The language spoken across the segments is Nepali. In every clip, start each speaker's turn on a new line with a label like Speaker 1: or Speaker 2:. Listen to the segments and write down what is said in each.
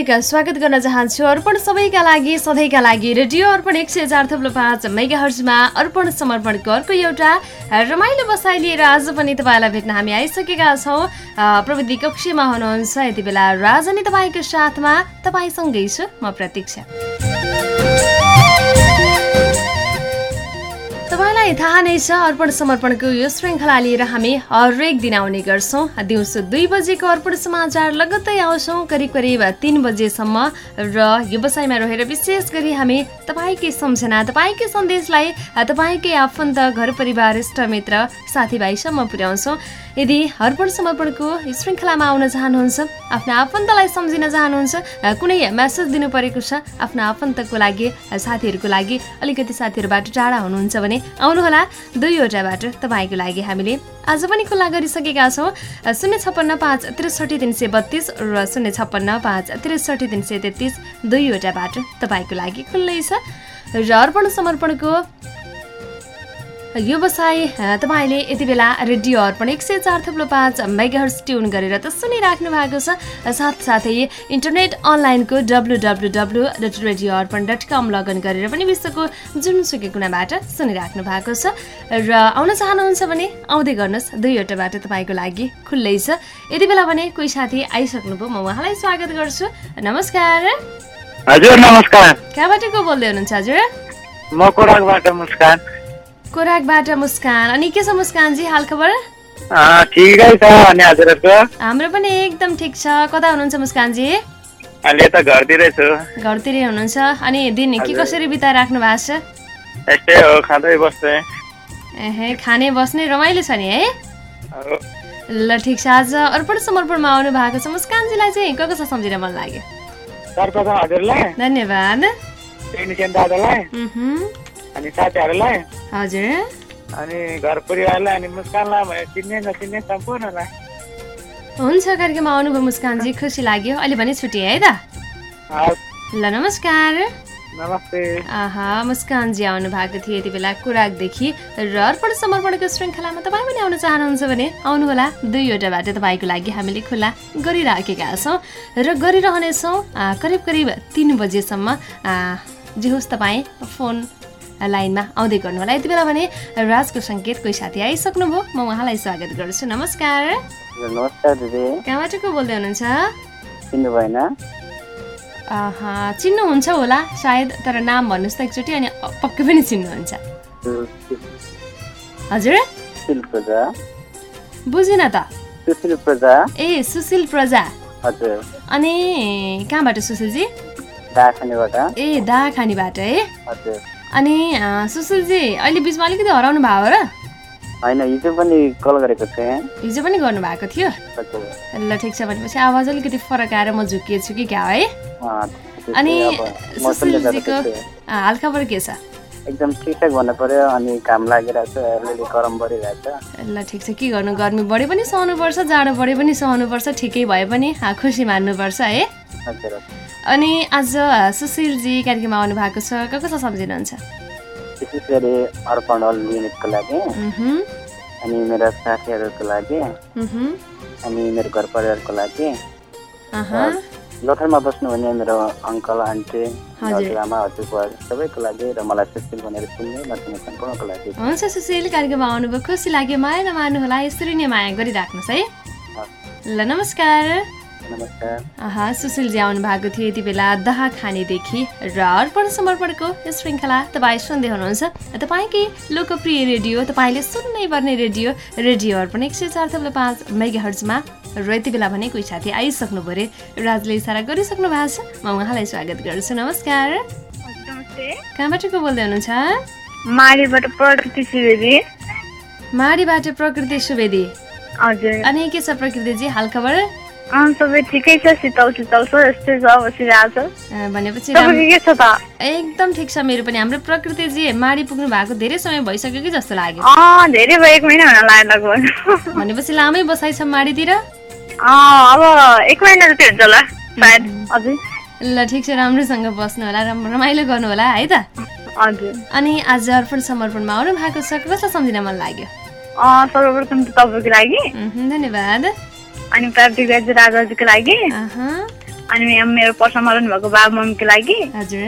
Speaker 1: हार्दिक स्वागत गर्न चाहन्छु। अर्पण सबैका लागि सधैँका लागि रेडियो अर्पण एक सय चार थप्लो पाँच मेगा हर्जमा अर्पण समर्पणको अर्को एउटा रमाइलो बसाइ लिएर आज पनि तपाईँलाई भेट्न हामी आइसकेका छौँ। प्रविधि कक्षमा हुनुहुन्छ। यति बेला राजनी तपाईँको साथमा तपाईँसँगै छु। म प्रतीक्षा। तपाईँलाई थाहा नै छ अर्पण समर्पणको यो श्रृङ्खला लिएर हामी हरेक दिन आउने गर्छौँ। दिउँसो दुई बजेको अर्पण समाचार लगत्तै आउँछौँ करिब करिब तिन बजेसम्म। र व्यवसायमा रहेर विशेष गरी हामी तपाईँकै सम्झना तपाईँकै सन्देशलाई तपाईँकै आफन्त घर परिवार इष्टमित्र साथीभाइसम्म पुर्याउँछौँ। यदि अर्पण समर्पणको श्रृङ्खलामा आउन चाहनुहुन्छ आफ्नो आफन्तलाई सम्झिन चाहनुहुन्छ कुनै मेसेज दिनु परेको छ आफ्नो आफन्तको लागि साथीहरूको लागि अलिकति साथीहरूबाट टाढा हुनुहुन्छ भने आउनुहोला दुईवटा बाटो तपाईँको लागि हामीले आज पनि खुल्ला गरिसकेका छौँ। शून्य छप्पन्न पाँच त्रिसठी तिन सय बत्तिस र शून्य छप्पन्न पाँच त्रिसठी तिन सय तेत्तिस दुईवटा बाटो तपाईँको लागि खुल्लै छ। र अर्पण समर्पणको व्यवसाय अ, तपाईँले यति बेला रेडियो अर्पण एक सय चार थप्लो पाँच मेगाहर्स ट्युन गरेर त सुनिराख्नु भएको छ। साथसाथै इन्टरनेट अनलाइनको W W W dot radio Arpan dot com login गरेर पनि विश्वको जुनसुकै कुनाबाट सुनिराख्नु भएको छ। र आउन चाहनुहुन्छ भने आउँदै गर्नुहोस्। दुईवटा बाटो तपाईँको लागि खुल्लै छ। यति बेला भने कोही साथी आइसक्नुभयो म उहाँलाई स्वागत गर्छु। नमस्कार।
Speaker 2: हजुर नमस्कार।
Speaker 1: कहाँबाट को बोल्दै हुनुहुन्छ हजुर?
Speaker 2: म कोराकबाट मुस्कान।
Speaker 1: कोराकबाट मुस्कान। अनि के छ मुस्कानजी हाल खबर?
Speaker 2: ठिकै छ। अनि हजुरहरूको
Speaker 1: हाम्रो पनि एकदम ठिक छ। कता हुनुहुन्छ मुस्कानजी?
Speaker 2: अहिले त घरतिरै छु।
Speaker 1: घरतिरै हुनुहुन्छ। अनि दिन के कसरी बिताइराख्नु भएको छ?
Speaker 2: यस्तै हो खाँदै बस्दै।
Speaker 1: एहे खाने बस्ने रमाइलो छ नि है? ल ठिक छ। आज अर्पण समर्पणमा आउनु भएको छ। मुस्कानजीलाई चाहिँ को कसो सम्झिन मन लाग्यो? धन्यवाद।
Speaker 2: दादालाई। अनि साथीहरूलाई
Speaker 1: हजुर.
Speaker 2: अनि घर परिवारलाई अनि मुस्कानलाई भयो चिन्ने नचिन्ने सम्पूर्णलाई
Speaker 1: हुन्छ कार्यक्रममा आउनुभयो मुस्कानजी खुसी लाग्यो। अहिले भने छुट्टी है त ल नमस्कार।
Speaker 2: नमस्ते।
Speaker 1: आहा मुस्कानजी आउनु भएको थियो यति बेला कुराकदेखि। र अर्पण समर्पणको श्रृङ्खलामा तपाईँ पनि आउन चाहनुहुन्छ भने आउनुहोला। दुईवटा बाटो तपाईँको लागि हामीले खुला गरिराखेका छौँ। र गरिरहनेछौँ करिब करिब तिन बजेसम्म जे होस् तपाईँ फोन लाइनमा आउँदै गर्नुहोला। यति बेला भने राजको सङ्केत कोही साथी आइसक्नुभयो म उहाँलाई स्वागत गर्छु नमस्कार।
Speaker 2: नमस्कार दिदी।
Speaker 1: कहाँबाट को बोल्दै हुनुहुन्छ?
Speaker 2: चिन्नु भएन।
Speaker 1: चिन्नुहुन्छ होला। सायद तर नाम भन्नुहोस् त एकचोटि अनि पक्कै पनि चिन्नुहुन्छ। हजुर। बुझिन त।
Speaker 2: सुशील प्रजा।
Speaker 1: ए सुशील प्रजा।
Speaker 2: हजुर।
Speaker 1: अनि कहाँबाट सुशीलजी?
Speaker 2: दाखानीबाट।
Speaker 1: ए दाखानीबाट है।
Speaker 2: हजुर।
Speaker 1: अनि सुशीलजी अहिले बिचमा अलिकति हराउनु भयो र?
Speaker 3: होइन हिजो पनि कल गरेको थिएँ।
Speaker 1: हिजो पनि गर्नुभएको थियो?
Speaker 3: हजुर।
Speaker 1: ल ठिक छ भनेपछि आवाज अलिकति फरक आएर म झुकिएछु कि क्या है? अनि सुशीलजीको हालखबर के छ?
Speaker 3: एकदम ठिकठाक भन्नु पर्यो अनि घाम लागिरहेको छ अलिअलि गरम बढिरहेको छ
Speaker 1: ल ठिक छ के गर्नु? गर्मी बढे पनि सहनुपर्छ जाडो बढे पनि सहनुपर्छ ठिकै भए पनि खुसी मान्नुपर्छ है।
Speaker 3: हजुर।
Speaker 1: अनि आज सुशीलजी कार्यक्रममा आउनु भएको छ को कसो सम्झिनुहुन्छ
Speaker 3: विशेष गरी अर्पण अल युनिटको लागि। अनि मेरा साथीहरूको लागि। अनि मेरो घर परिवारको लागि। लोथरमा बस्नुहुने मेरो अङ्कल आन्टी
Speaker 1: हजुर।
Speaker 3: हजुरआमा हजुरबुवा सबैको लागि र मलाई सुशील भनेर चिन्ने नचिन्ने सम्पूर्णको लागि।
Speaker 1: हुन्छ सुशील कार्यक्रममा आउनुभयो। खुसी लाग्यो माया नमार्नु होला यसरी नै माया गरिराख्नुहोस् है। ल नमस्कार। आहा सुशीलजी आउनु भएको थियो यति बेला दहा खानेदेखि र अर्पण समर्पणको यो श्रृङ्खला तपाईँ सुन्दै हुनुहुन्छ। तपाईँकै लोकप्रिय रेडियो तपाईँले सुन्नै पर्ने रेडियो रेडियो अर्पण एक सय चार थप्लो पाँच मेगा हर्जमा र यति बेला भने कोही साथी आइसक्नु पऱ्यो। राजले इसारा गरिसक्नु भएको छ। म उहाँलाई स्वागत गर्छु। नमस्कार।
Speaker 4: नमस्ते।
Speaker 1: कहाँबाट को बोल्दै हुनुहुन्छ?
Speaker 4: माडीबाट प्रकृति सुवेदी। हजुर।
Speaker 1: अनि के छ प्रकृतिजी हालखबर?
Speaker 4: अँ, सबै ठिकै छ शीतल शीतल छ यस्तै छ बसिरहेको छ
Speaker 1: अँ, भनेपछि राम-
Speaker 4: तपाईँको के छ त?
Speaker 1: एकदम ठिक छ मेरो पनि। हाम्रो प्रकृतिजी माडी पुग्नु भएको धेरै समय भइसक्यो कि जस्तो लाग्यो।
Speaker 4: अँ धेरै भयो एक महिना हुन लाग्यो लगभग।
Speaker 1: भनेपछि लामै बसाइ छ माडीतिर।
Speaker 4: अँ अब एक महिना जति हुन्छ होला सायद हजुर
Speaker 1: ल ठिक छ राम्रोसँग बस्नु होला राम रमाइलो गर्नु होला है त।
Speaker 4: हजुर।
Speaker 1: अनि आज अर्पण समर्पणमा आउनु भएको छ कसलाई सम्झिन मन लाग्यो?
Speaker 4: सर्वप्रथम तपाईँको लागि।
Speaker 1: धन्यवाद।
Speaker 4: अनि प्राप्ति दाजु राजाजीको लागि।
Speaker 1: अहँ,
Speaker 4: अनि मेरो पर्सा मर्नु भएको बाबा मम्मीको लागि।
Speaker 1: हजुर।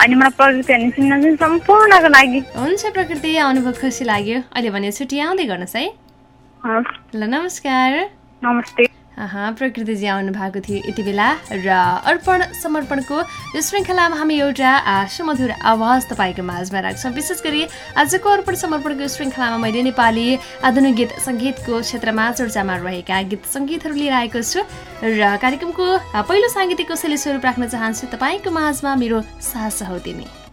Speaker 4: अनि मलाई प्रकृति अनि सिन्नाजुन सम्पूर्णको लागि।
Speaker 1: हुन्छ प्रकृति अनुभव खुसी लाग्यो। अहिले भने छुट्टी आउँदै गर्नुहोस् है। ल नमस्कार।
Speaker 4: नमस्ते।
Speaker 1: प्रकृतिजी आउनु भएको थियो यति बेला र अर्पण समर्पणको श्रृङ्खलामा हामी एउटा सुमधुर आवाज तपाईँको माझमा राख्छौँ। विशेष गरी आजको अर्पण समर्पणको श्रृङ्खलामा मैले नेपाली आधुनिक गीत सङ्गीतको क्षेत्रमा चर्चामा रहेका गीत सङ्गीतहरू लिएर आएको छु र कार्यक्रमको पहिलो साङ्गीतिक कसैले स्वरूप राख्न चाहन्छु तपाईँको माझमा मेरो सास हो तिमी।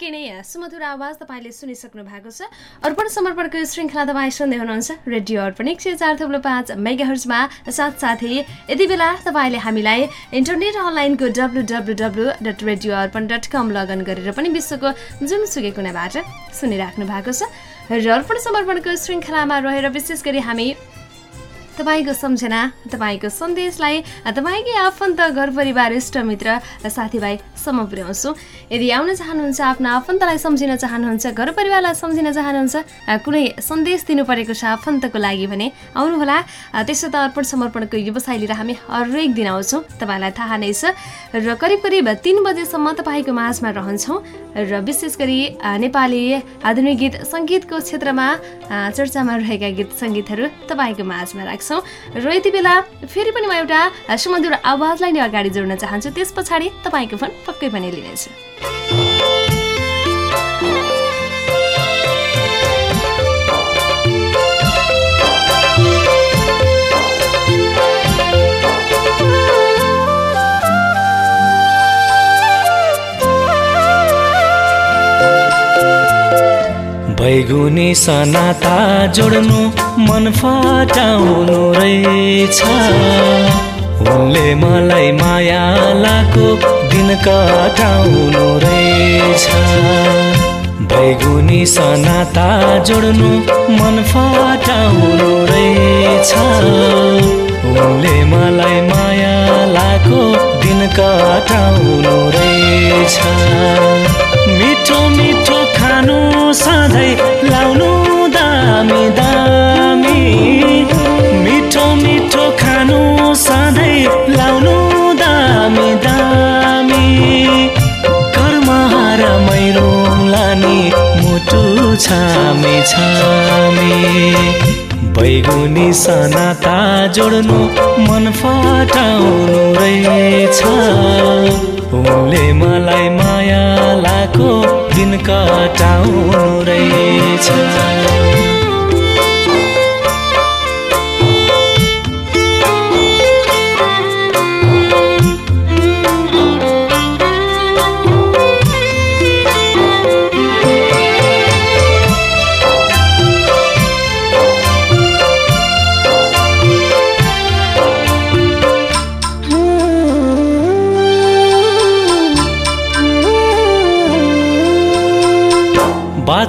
Speaker 1: निकै नै सुमधुर आवाज तपाईँले सुनिसक्नु भएको छ। अर्पण समर्पणको श्रृङ्खला तपाईँ सुन्दै हुनुहुन्छ रेडियो अर्पण एक सय चार थप्लो पाँच मेगाहर्जमा। साथसाथै यति बेला तपाईँले हामीलाई इन्टरनेट अनलाइनको W W W dot radio Arpan dot com login गरेर पनि विश्वको जुनसुकै कुनाबाट सुनिराख्नु भएको छ। र अर्पण समर्पणको श्रृङ्खलामा रहेर विशेष गरी हामी तपाईँको सम्झना तपाईँको सन्देशलाई तपाईँकै आफन्त घर परिवार इष्टमित्र साथीभाइसम्म पुर्याउँछौँ यदि आउन चाहनुहुन्छ आफ्नो आफन्तलाई सम्झिन चाहनुहुन्छ घर परिवारलाई सम्झिन चाहनुहुन्छ कुनै सन्देश दिनु परेको छ आफन्तको लागि भने आउनुहोला। त्यसो त अर्पण समर्पणको व्यवसाय लिएर हामी हरेक दिन आउँछौँ। तपाईँलाई थाहा नै छ। र करिब करिब तिन बजेसम्म तपाईँको माझमा रहन्छौँ। र विशेष गरी नेपाली आधुनिक गीत सङ्गीतको क्षेत्रमा चर्चामा रहेका गीत सङ्गीतहरू तपाईँको माझमा राख्छौँ। र यति बेला फेरि पनि म एउटा सुमधुर आवाजलाई नै अगाडि जोड्न चाहन्छु। त्यस पछाडि तपाईँको फोन पक्कै पनि लिनेछु।
Speaker 5: बैगुनी सनाता जोड्नु मन फटाउनु रहेछ। उनले मलाई माया लाको दिन कटाउनु रहेछ।
Speaker 6: बैगुनी सनाता जोड्नु मन फटाउनु रहेछ। उनले मलाई माया लाको दिन कटाउनु रहेछ। मिठो मिठो खानु सधैँ लाउनु दामी दामी। छामे छामे। बैगुनी सनाता जोड्नु मन फटाउनु रहेछ। उनले मलाई माया लाको दिन कटाउनु रहेछ।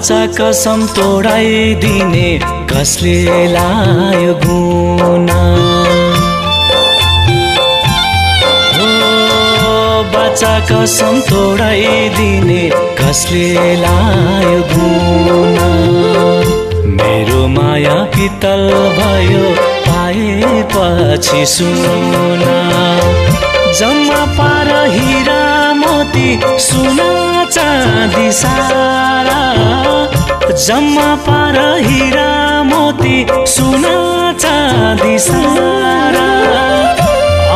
Speaker 6: बाचा कसम तोडाइदिने कसले लायो गुना हो बाचा कसम तोडाइदिने कसले लायो गुना मेरो माया पितल भयो पाएपछि सुना। जम्मा पार हिरा मोती सुना। चाँदी सारा जम्मा पार हिरा मोती सुना चाँदी सारा।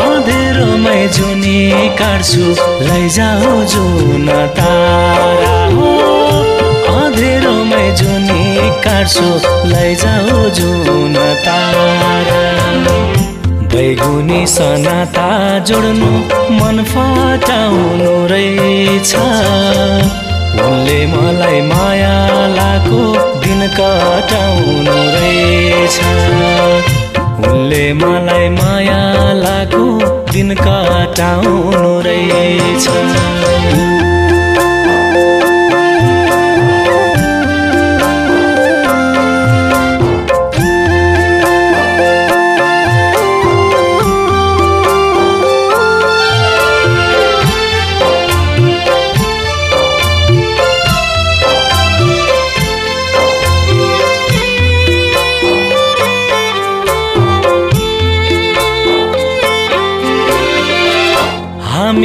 Speaker 6: अँधेरोमै जुनी काट्छु लैजाऊ जुन तारा हो। अँधेरोमै जुनी काट्छु लैजाऊ जुन तारा। बैगुनी सनाता जोड्नु मन फटाउनु रहेछ। उनले मलाई माया लाको दिन कटाउनु रहेछ। उनले मलाई माया लाको दिन कटाउनु रहेछ।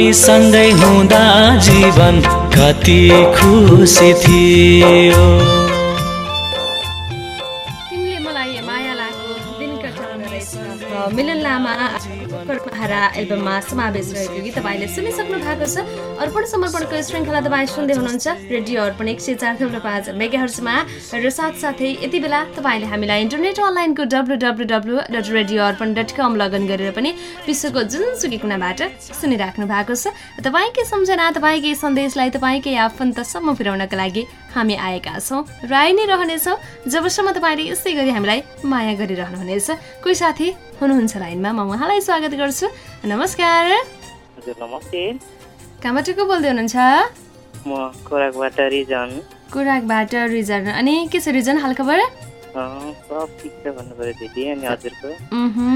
Speaker 6: हामी सँगै हुँदा जीवन कति खुसी थियो।
Speaker 1: एल्बममा समावेश रहेको गीत तपाईँले सुनिसक्नु भएको छ। अर्पण समर्पणको श्रृङ्खला तपाईँ सुन्दै हुनुहुन्छ। रेडियो अर्पण एक सय चार थप्लो पाँच मेगाहर्समा र साथसाथै यति बेला तपाईँले हामीलाई इन्टरनेट अनलाइनको W W W dot radio Arpan dot com login गरेर पनि विश्वको जुनसुकै कुनाबाट सुनिराख्नु भएको छ। तपाईँकै सम्झना तपाईँकै सन्देशलाई तपाईँकै आफन्तसम्म पुर्याउनका लागि हामी आएका छौँ। र आइ नै रहनेछौँ। जबसम्म तपाईँले यस्तै गरी हामीलाई माया गरिरहनुहुनेछ। कोही साथी हुनुहुन्छ लाइनमा? म उहाँलाई स्वागत गर्छु। नमस्कार।
Speaker 3: नमस्ते।
Speaker 1: कहाँबाट को बोल्दै हुनुहुन्छ?
Speaker 3: म खोराकबाट रिजन।
Speaker 1: कुराकबाट रिजन। अनि के छ रिजन हालखबर?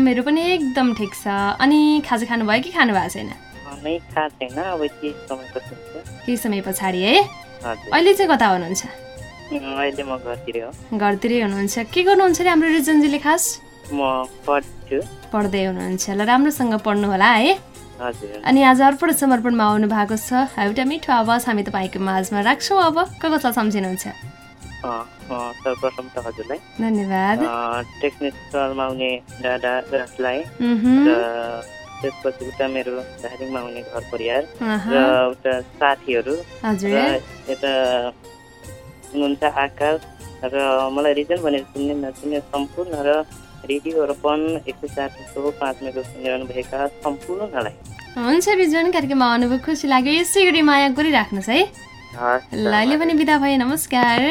Speaker 1: मेरो पनि एकदम ठिक छ। अनि खाजा खानुभयो कि खानु भएको छैन। केही समय पछाडि है। अहिले चाहिँ कता हुनुहुन्छ?
Speaker 3: अहिले म घरतिर हो।
Speaker 1: घरतिरै हुनुहुन्छ। के गर्नुहुन्छ अरे हाम्रो रिजनजीले खास?
Speaker 3: म पढ्छु।
Speaker 1: पढ्दै हुनुहुन्छ। ल राम्रोसँग पढ्नु होला है अनि आज अर्पण समर्पणमा आउनु भएको छ। एउटा मिठो आवाज हामी तपाईँको माझमा राख्छौँ अब। को कसलाई सम्झिनुहुन्छ?
Speaker 3: अँ, अँ, सर्वप्रथम त हजुरलाई।
Speaker 1: धन्यवाद।
Speaker 3: टेक्निकलमा आउने दादा र त्यसपछि उता मेरो दार्जिलिङमा आउने घर परिवार र उता साथीहरू र यता हुनुहुन्छ आकाश र मलाई रिजन भनेर सुन्ने नसुन्ने सम्पूर्ण र रेडियो अर्पण एक सय चार सौ पाँच मेगा सुनिरहनु भएका सम्पूर्णलाई।
Speaker 1: हुन्छ रिजन कार्यक्रममा आउनुभयो खुसी लाग्यो। यसै गरी माया गरिराख्नुहोस् है। ल अहिले पनि बिदा भए नमस्कार।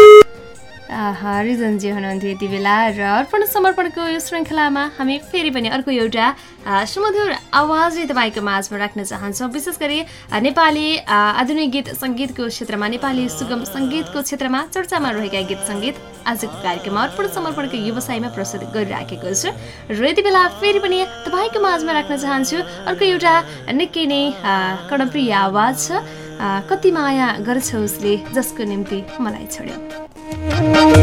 Speaker 1: रिजनजी हुनुहुन्थ्यो यति बेला र अर्पण समर्पणको यो श्रृङ्खलामा हामी फेरि पनि अर्को एउटा सुमधुर आवाजै तपाईँको माझमा राख्न चाहन्छौँ। विशेष गरी नेपाली आधुनिक गीत सङ्गीतको क्षेत्रमा नेपाली सुगम सङ्गीतको क्षेत्रमा चर्चामा रहेका गीत सङ्गीत आजको कार्यक्रममा अर्पण समर्पणको व्यवसायमा प्रस्तुत गरिराखेको छु। र यति बेला फेरि पनि तपाईँको माझमा राख्न चाहन्छु अर्को एउटा निकै नै कर्णप्रिय आवाज छ। कति माया गर्छ उसले जसको निम्ति मलाई छोड्यो।
Speaker 5: कति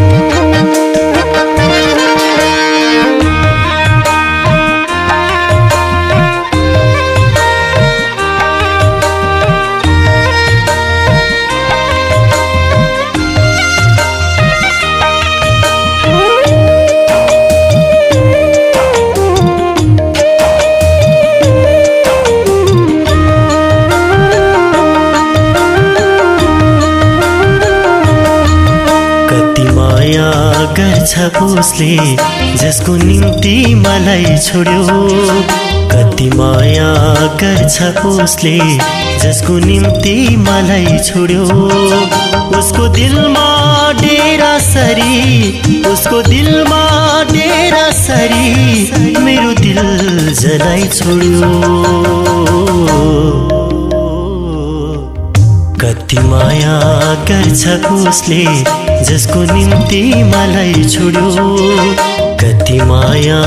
Speaker 5: उसले जसको निम्ति मलाई छोड्यो कति माया गर्छ उसले जसको निम्ति मलाई छोड्यो। उसको दिलमा डेरा सरी उसको दिलमा डेरा सरी मेरो दिल जलाई छोड्यो। कति माया गर्छ उसले जसको निम्ति मलाई छोड्यो। कति माया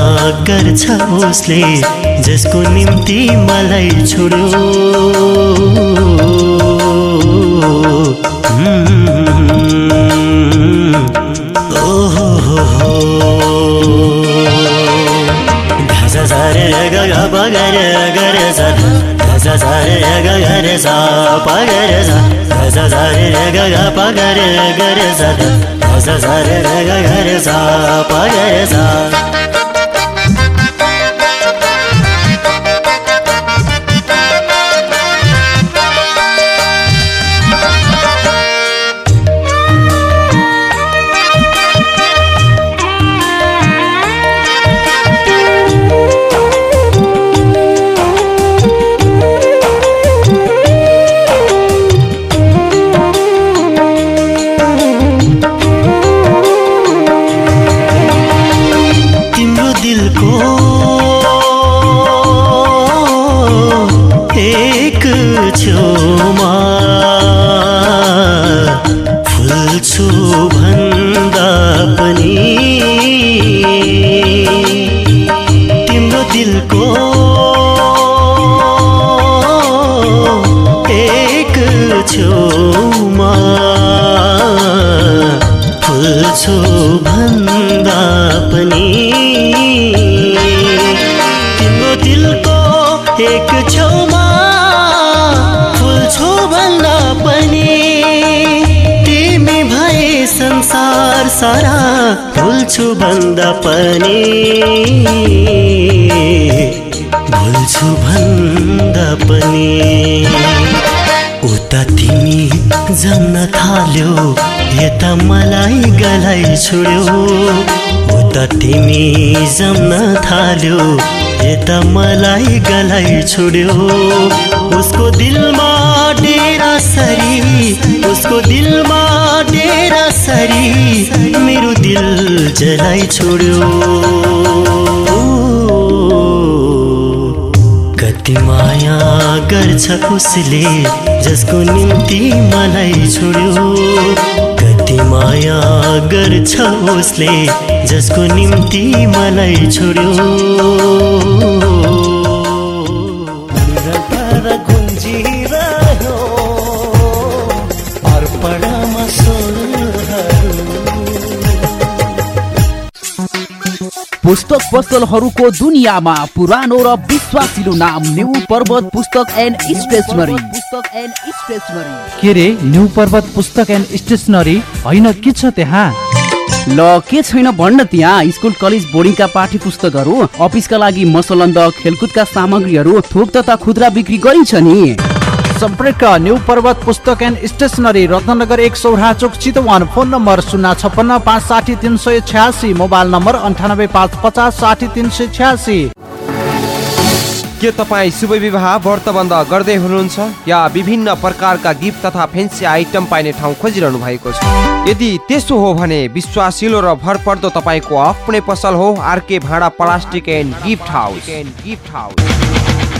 Speaker 5: गर्छ उसले जसको निम्ति मलाई छोड्यो। ओहो हो हो धजा झरे ग ग प ग रे ग रे za धजा झरे ग ग रे सा प ग सारा भुल्छु भन्दा पनि। भुल्छु भन्दा पनि। उता तिमी जम्न थाल्यो यता मलाई गलाई छोड्यो। उता तिमी जम्न थाल्यो यता मलाई गलाई छोड्यो। उसको दिलमा डेरा सरी उसको दिलमा डेरा सरी मेरो दिल जलाई छोड्यो। कति माया गर्छ उसले जसको निम्ति मलाई छोड्यो। माया गर्छ उसले जसको निम्ति मलाई छोड्यो।
Speaker 7: पुस्तक पसलहरूको दुनियाँमा पुरानो र विश्वासिलो नाम न्यू पर्वत पुस्तक एन्ड स्टेसनरी। पुस्तक एन्ड स्टेसनरी
Speaker 8: के रे न्यू पर्वत पुस्तक एन्ड स्टेसनरी? होइन के छ त्यहाँ?
Speaker 7: ल के छैन भन्न त्यहाँ? स्कुल कलेज बोर्डिङका पाठ्य पुस्तकहरू अफिसका लागि मसलन्द खेलकुदका सामग्रीहरू थोक तथा खुद्रा बिक्री गरिन्छ नि।
Speaker 8: सम्पर्क न्यू पर्वत पुस्तक एन्ड स्टेसनरी रत्नगर एक सौरा चोक चितवन। फोन नम्बर शून्य छप्पन्न पाँच साठी तिन सय छ्यासी। मोबाइल नम्बर अन्ठानब्बे पाँच पचास साठी तिन सय छ्यासी।
Speaker 9: के तपाईँ शुभ विवाह व्रतबन्ध गर्दै हुनुहुन्छ? या विभिन्न प्रकारका गिफ्ट तथा फेन्सी आइटम पाइने ठाउँ खोजिरहनु भएको छ? यदि त्यसो हो भने विश्वासिलो र भरपर्दो तपाईँको आफ्नै पसल हो आरके भाँडा plastic and gift house and gift house.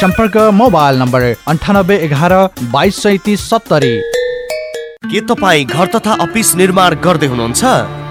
Speaker 8: सम्पर्क मोबाइल नम्बर अन्ठानब्बे एघार बाइस सैतिस सत्तरी।
Speaker 10: के तपाईँ घर तथा अफिस निर्माण गर्दै हुनुहुन्छ?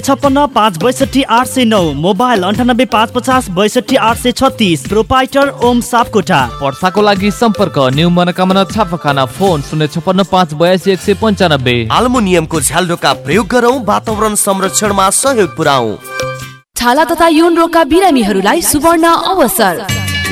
Speaker 11: छप्पन्न पाँच बैसठी आठ सय नौ मोबाइल अन्ठानब्बे पाँच पचास बैसठी आठ सय छत्तिस प्रोपाइटर ओम सापकोटा
Speaker 12: वर्षाको लागि सम्पर्क न्यू मनोकामना छापाखाना फोन शून्य छप्पन्न पाँच बयासी एक सय पन्चानब्बे।
Speaker 10: आल्मुनियमको झ्यालडोका प्रयोग गरौँ वातावरण संरक्षणमा सहयोग पुऱ्याउ।
Speaker 13: छाला तथा यौन रोगका बिरामीहरूलाई सुवर्ण अवसर।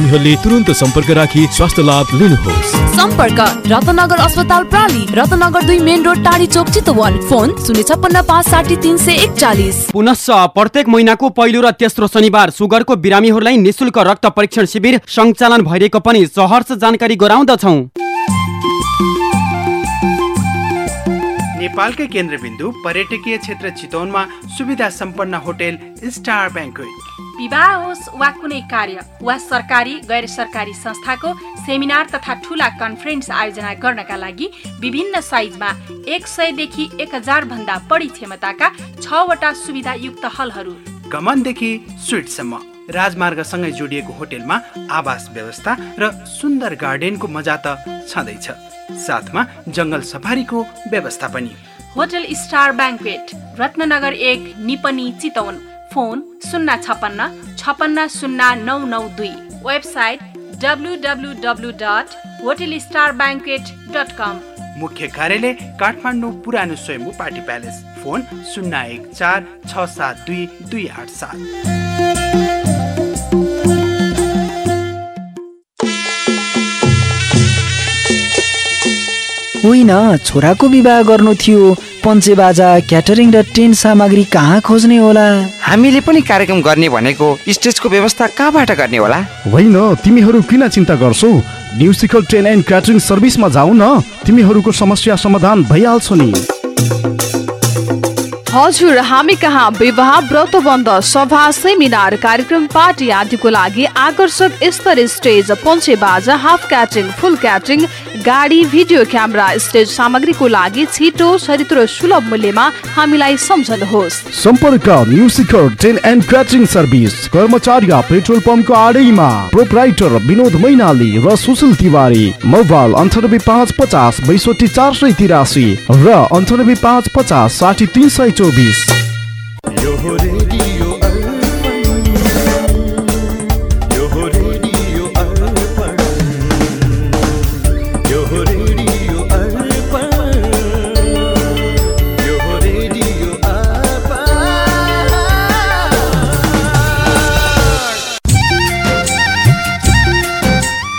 Speaker 14: बिरामीहरूले तुरन्त सम्पर्क राखी स्वास्थ्य लाभ लिनुहोस्।
Speaker 13: सम्पर्क रत्नगर अस्पताल प्राली रत्नगर दुई मेन रोड टाढी चोक चितवन। फोन शून्य छप्पन्न पाँच साठी तिन सय एकचालिस।
Speaker 15: पुनश्च प्रत्येक महिनाको पहिलो र तेस्रो शनिबार सुगरको बिरामीहरूलाई निशुल्क रक्त परीक्षण शिविर सञ्चालन भइरहेको पनि सहर्ष जानकारी गराउँदछौ।
Speaker 16: नेपालकै केन्द्रबिन्दु पर्यटकीय क्षेत्र चितवनमा सुविधा सम्पन्न होटेल स्टार ब्याङ्कवेट
Speaker 17: विवाह होस् वा कुनै कार्य वा सरकारी गैर सरकारी संस्थाको सेमिनार तथा ठुला कन्फरेन्स आयोजना गर्नका लागि विभिन्न साइजमा एक सयदेखि एक हजार भन्दा बढी क्षमताका छवटा सुविधायुक्त हलहरू।
Speaker 16: कमनदेखि स्विटसम्म राजमार्गसँगै जोडिएको होटेलमा आवास व्यवस्था र सुन्दर गार्डनको मजा त छँदैछ। साथमा जङ्गल सफारीको व्यवस्था पनि।
Speaker 17: होटल स्टार ब्याङ्कवेट रत्ननगर एक निपनी चितवन। फोन शून्य छपन्न छपन्न शून्य नौ नौ दुई। Website W W W dot hotel star banquet dot com
Speaker 16: मुख्य कार्यालय काठमाडौँ पुरानो स्वयम्भू पार्टी प्यालेस। फोन शून्य एक चार छ सात दुई दुई आठ सात।
Speaker 18: होइन छोराको विवाह गर्नु थियो। पञ्चे बाजा क्याटरिङ र टेन्ट सामग्री कहाँ खोज्ने होला?
Speaker 9: हामीले पनि कार्यक्रम गर्ने भनेको स्टेजको व्यवस्था कहाँबाट गर्ने होला?
Speaker 19: होइन तिमीहरू किन चिन्ता गर्छौ? New Shikhar train and catering सर्भिसमा जाऊ न। तिमीहरूको समस्या समाधान भइहाल्छ नि।
Speaker 20: हजुर हामी कहाँ? विवाह व्रतबन्ध सभा सेमिनार कार्यक्रम पार्टी आदिको लागि आकर्षक स्तर स्टेज पञ्चे बाजा हाफ क्याटरिङ फुल क्याटरिङ गाडी भिडियो क्यामेरा स्टेज सामग्रीको लागि छिटो सरित सुलभ मूल्यमा हामीलाई सम्झनुहोस्।
Speaker 19: सम्पर्क new Shikhar train and catering service कर्मचारी पेट्रोल पम्पको आडैमा प्रोपराइटर विनोद मैनाली र सुशील तिवारी मोबाइल अन्ठानब्बे पाँच पचास बैसठी चार सय तिरासी र अन्ठानब्बे पाँच पचास साठी तिन सय चौबिस।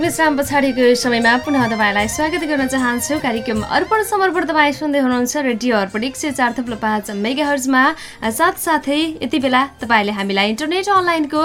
Speaker 1: व्यावसायिक विश्राम पछाडिको समयमा पुनः तपाईँलाई स्वागत गर्न चाहन्छु। कार्यक्रम अर्पण समर्पण तपाईँ सुन्दै हुनुहुन्छ रेडियो अर्पण एक सय चार थप्लो पाँच मेगा हर्जमा साथसाथै यति बेला तपाईँले हामीलाई इन्टरनेट अनलाइनको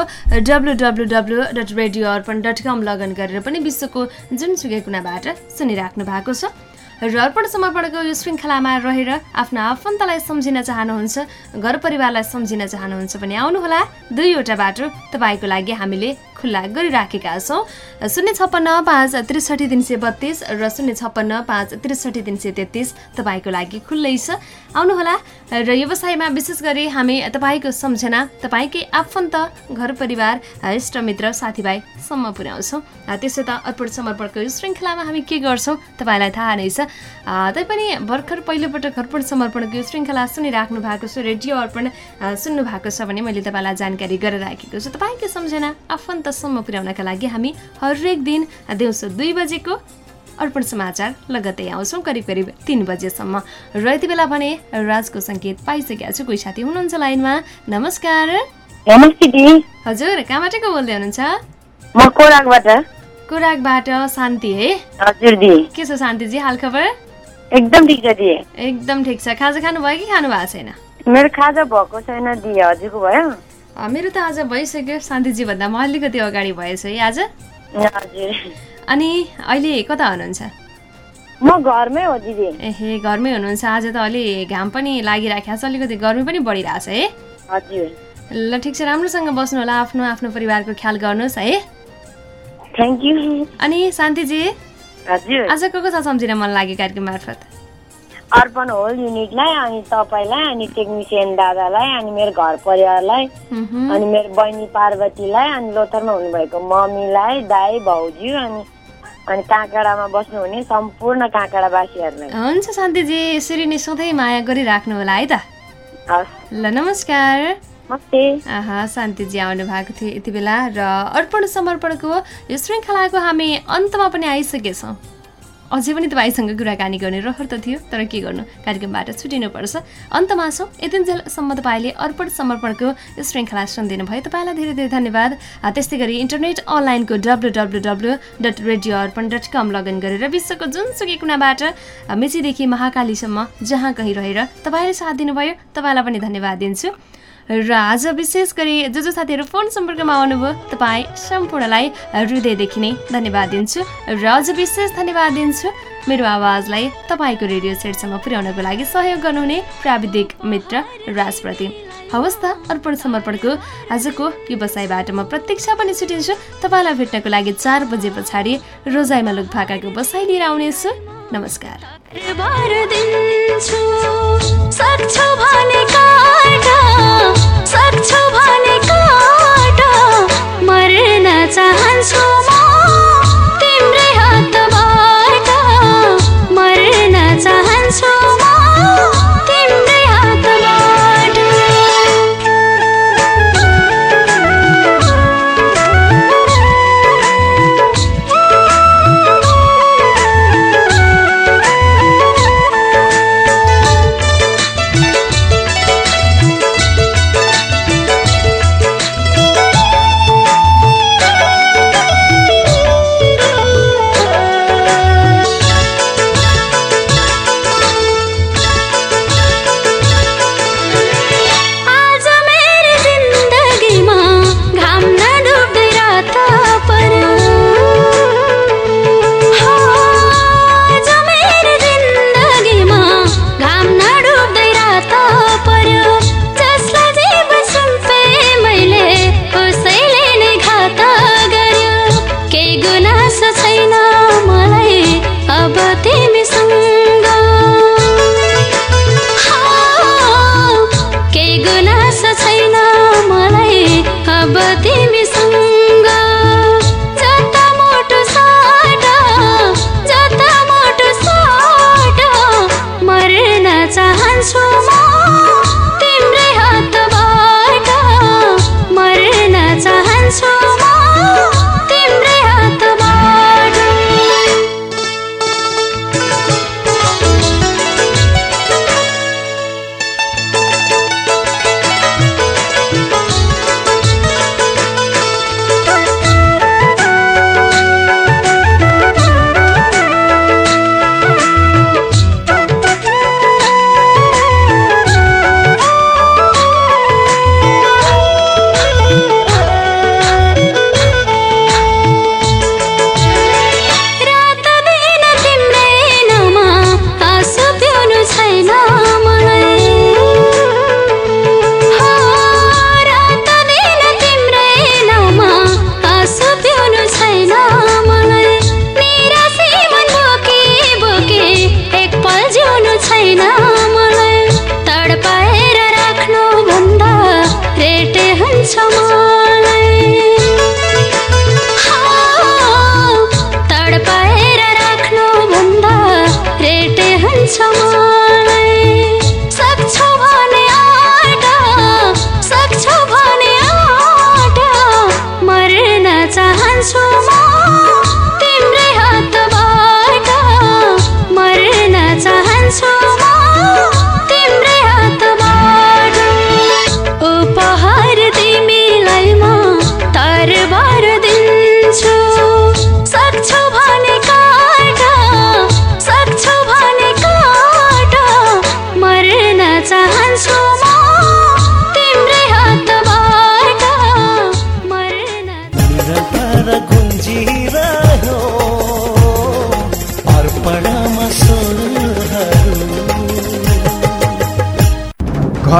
Speaker 1: W W W dot radio Arpan dot com login गरेर पनि विश्वको जुनसुकै कुनाबाट सुनिराख्नु भएको छ। र अर्पण समर्पणको यो श्रृङ्खलामा रहेर आफ्ना आफन्तलाई सम्झिन चाहनुहुन्छ घर परिवारलाई सम्झिन चाहनुहुन्छ भने आउनुहोला। दुईवटा बाटो तपाईँको लागि हामीले खुल्ला गरिराखेका छौँ। शून्य छप्पन्न पाँच त्रिसठी तिन सय बत्तिस र शून्य छप्पन्न पाँच त्रिसठी तिन सय तेत्तिस तपाईँको लागि खुल्लै छ। आउनुहोला र व्यवसायमा विशेष गरी हामी तपाईँको सम्झना तपाईँकै आफन्त घर परिवार इष्टमित्र साथीभाइसम्म पुर्याउँछौँ। त्यसो त अर्पण समर्पणको श्रृङ्खलामा हामी के गर्छौँ तपाईँलाई थाहा नै छ। तैपनि भर्खर पहिलोपटक अर्पण समर्पणको श्रृङ्खला सुनिराख्नु भएको छ रेडियो अर्पण सुन्नु भएको छ भने मैले तपाईँलाई जानकारी गरेर राखेको छु। तपाईँकै सम्झना आफन्तसम्म पुर्याउनका लागि हामी हरेक दिन दिउँसो दुई बजेको अर्पण समाचार लगत्तै आउँछौँ करिब करिब तिन बजेसम्म। र यति बेला भने राजको सङ्केत पाइसकेका छु कोही साथी हुनुहुन्छ लाइनमा? नमस्कार। हजुर कहाँबाट को बोल्दै हुनुहुन्छ?
Speaker 21: म कोराकबाट
Speaker 1: शान्ति है?
Speaker 21: हजुर
Speaker 1: के छ शान्तिजी हाल खबर?
Speaker 21: एकदम ठिक छ
Speaker 1: एकदम ठिक छ। खाजा खानुभयो कि खानु भएको छैन?
Speaker 21: मेरो खाजा भएको छैन दी हजुरको भयो।
Speaker 1: मेरो त आज भइसक्यो शान्तिजी भन्दा म अलिकति अगाडि भएछु है आज। अनि अहिले कता हुनुहुन्छ?
Speaker 21: म घरमै हो दिदी।
Speaker 1: एहे घरमै हुनुहुन्छ। आज त अलि घाम पनि लागिराखेको छ अलिकति गर्मी पनि बढिरहेछ है।
Speaker 21: हजुर।
Speaker 1: ल ठिक छ राम्रोसँग बस्नु होला आफ्नो आफ्नो परिवारको ख्याल गर्नुहोस् है।
Speaker 21: थ्याङ्क यू
Speaker 1: अनि शान्तिजी
Speaker 21: हजुर।
Speaker 1: आज को को छ सम्झिन मन लाग्यो कार्यक्रम मार्फत?
Speaker 21: अर्पण होल युनिटलाई अनि तपाईँलाई अनि टेक्निसियन दादालाई अनि मेरो घर परिवारलाई अनि मेरो बहिनी पार्वतीलाई अनि लोथरमा हुनुभएको मम्मीलाई दाई भाउजू अनि अनि काँक्रामा बस्नुहुने सम्पूर्ण काँक्रावासीहरूलाई
Speaker 1: हुन्छ शान्तिजी यसरी नै सधैँ माया गरिराख्नु होला है त। ल नमस्कार। शान्तिजी आउनु भएको थियो यति बेला र अर्पण समर्पणको यो श्रृङ्खलाको हामी अन्तमा पनि आइसकेछौँ। अझै पनि तपाईँसँग कुराकानी गर्ने रहर त थियो तर के गर्नु? कार्यक्रमबाट छुटिनुपर्छ अन्तमा छौँ यतिन्जेलसम्म तपाईँले अर्पण समर्पणको यो श्रृङ्खला सुनिदिनु भयो तपाईँलाई धेरै धेरै धन्यवाद। त्यस्तै गरी इन्टरनेट अनलाइनको W W W dot radio Arpan dot com login गरेर विश्वको जुनसुकै कुनाबाट मेचीदेखि महाकालीसम्म जहाँ कहीँ रहेर तपाईँले साथ दिनुभयो तपाईँलाई पनि धन्यवाद दिन्छु। र आज विशेष गरी जो जो साथीहरू फोन सम्पर्कमा आउनुभयो। तपाईँ सम्पूर्णलाई हृदयदेखि नै धन्यवाद दिन्छु। र अझ विशेष धन्यवाद दिन्छु। मेरो आवाजलाई तपाईँको रेडियो सेटसम्म पुर्याउनको लागि सहयोग गर्नुहुने प्राविधिक मित्र राजप्रति। हवस् त अर्पण समर्पणको आजको व्यवसायबाट म प्रतीक्षा पनि छुटिन्छु। तपाईँलाई भेट्नको लागि चार बजे पछाडि रोजाइमा लुक भाकाको बसाइ लिएर आउनेछु। नमस्कार।
Speaker 22: भने काट मर्न चाहन्छु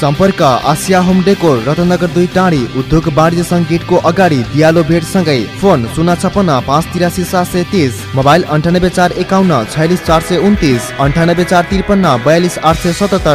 Speaker 23: सम्पर्क आसिया होम डेकोर रतनगर दुई टाढी उद्योग वाणिज्य सङ्गीतको अगाडि दियालो भेटसँगै फोन शून्य छपन्न पाँच तिरासी सात सय तिस मोबाइल अन्ठानब्बे चार एकाउन्न छयालिस चार सय उन्तिस अन्ठानब्बे चार त्रिपन्न बयालिस आठ सय सतहत्तर।